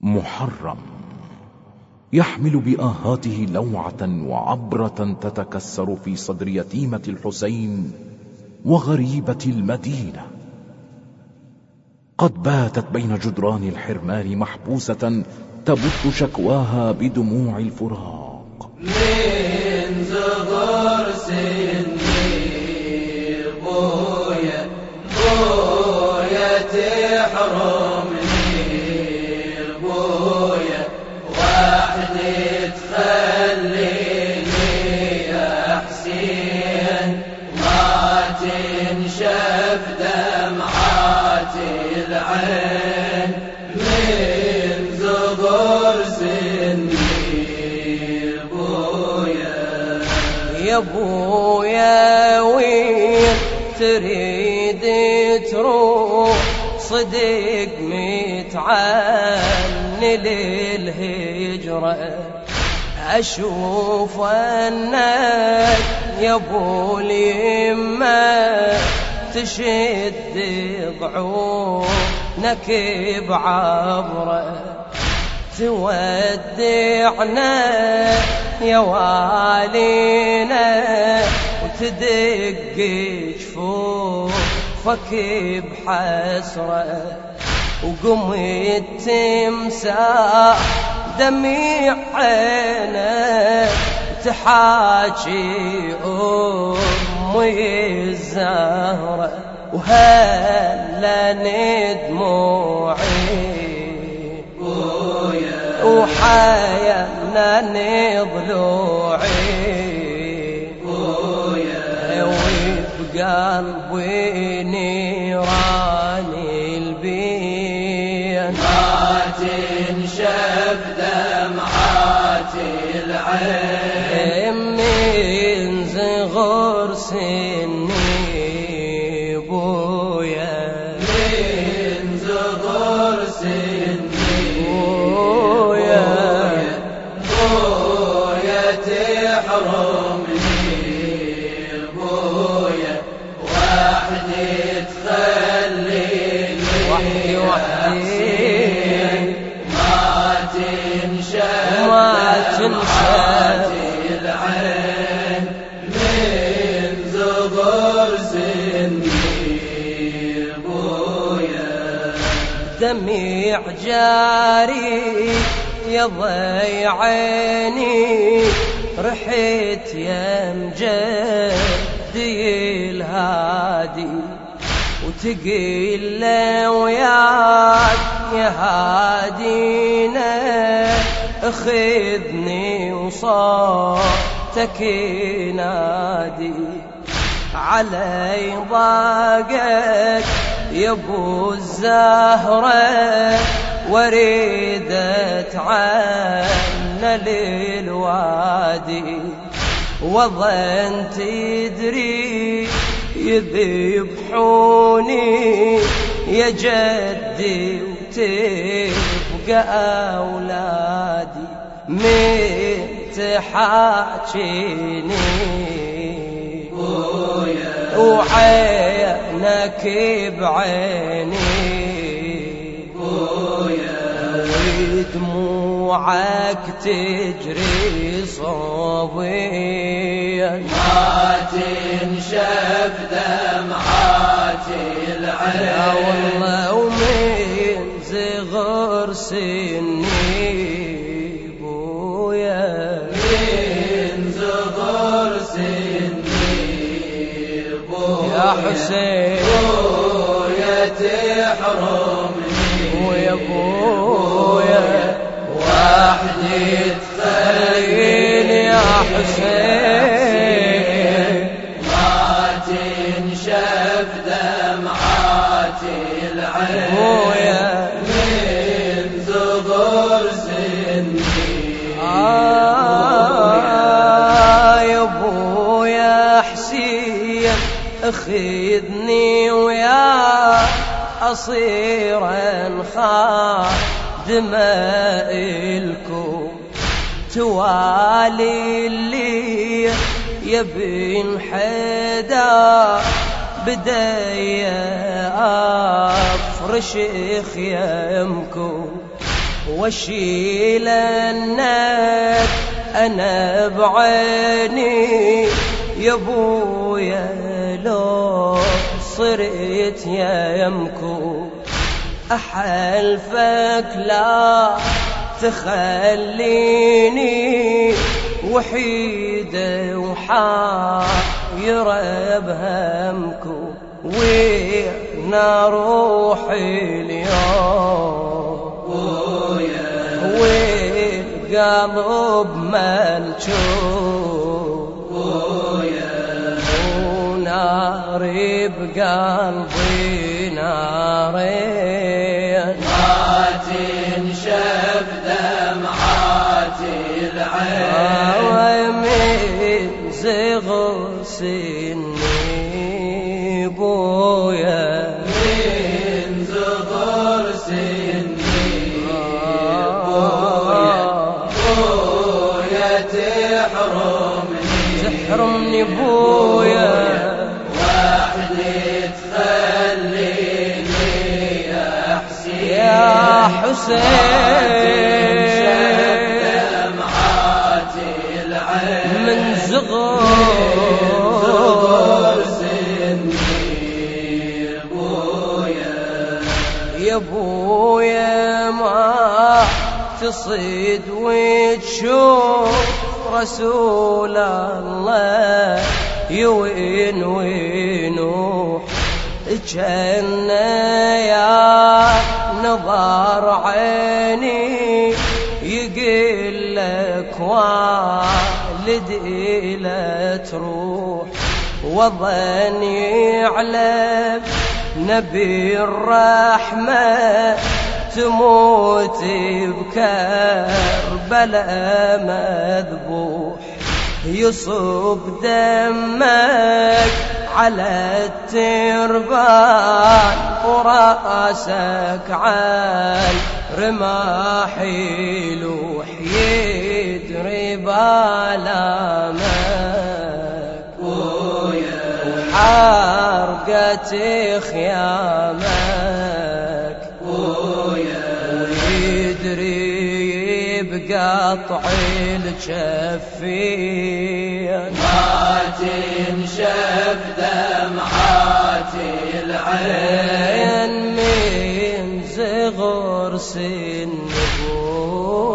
محرم. يحمل بآهاته لوعة وعبرة تتكسر في صدر يتيمة الحسين وغريبة المدينة. قد باتت بين جدران الحرمان محبوسة تبث شكواها بدموع الفراق. من يا بويا وين تريد تروح صدق متعني للهجرة. أشوف أنك يا أبو اليمة تشد ضعونك بعبرة. تودعنا يا والينا وتدق جفوفك بحسرة وقمت تمسح دمي عينك تحاكي أمي الزهرة وهلا ندموعي. وحيانا نضلوعي وبقلبي نيران البين ما دمعات العين. دمعات العين من زغر سني بويا. دميع جاري يا ضي عيني. رحت يا مجدي الهادي. وتقيل وياك يا هادينا خذني وصوتك ينادي علي ضاقك يا أبو الزهرة وريدت عنا للوادي. وظن تدري يذبحوني يا جدي وتبقى أولادي من تحاكيني وعينك بعيني. ودموعك تجري صوبيا. ما تنشف دمعات العين والله ومن صغر سني بويا من زغر سني بويا يا حسين بويا تحرمني ويا بويا سني آه يا أبويا حسين أخذني ويا اصيرا خادم الكون توالي اللي يبين حدا بداية افرش خيامكم واشيل الند أنا بعيني يا أبويا لو صرت يا يمكو أحلفك لا تخليني. وحيدة وحايرة بهمكو وين روحي اليوم؟ قلب ملجوب وناري بقلبي نارين ما تنشف دمعات العين ويمين زغر تحرمني بويا وحدي تخليني يا حسين يا حسين. دمعات العين. من زغر زغر سني بويا يا بويا ما تصيد وتشوف. رسول الله. يوين وينوح كان يا نظر عيني. يقول لك والدي لا تروح. وظن يعلم نبي الرحمة. تموت بكربلاء مذبوح يصب دمك على التربان وراسك عال رماح يلوح يدري بالامك بويا حرقت خيامك ويدري بقطع الجفين. ما تنشف دمعات العين. عين من زغر سن بويا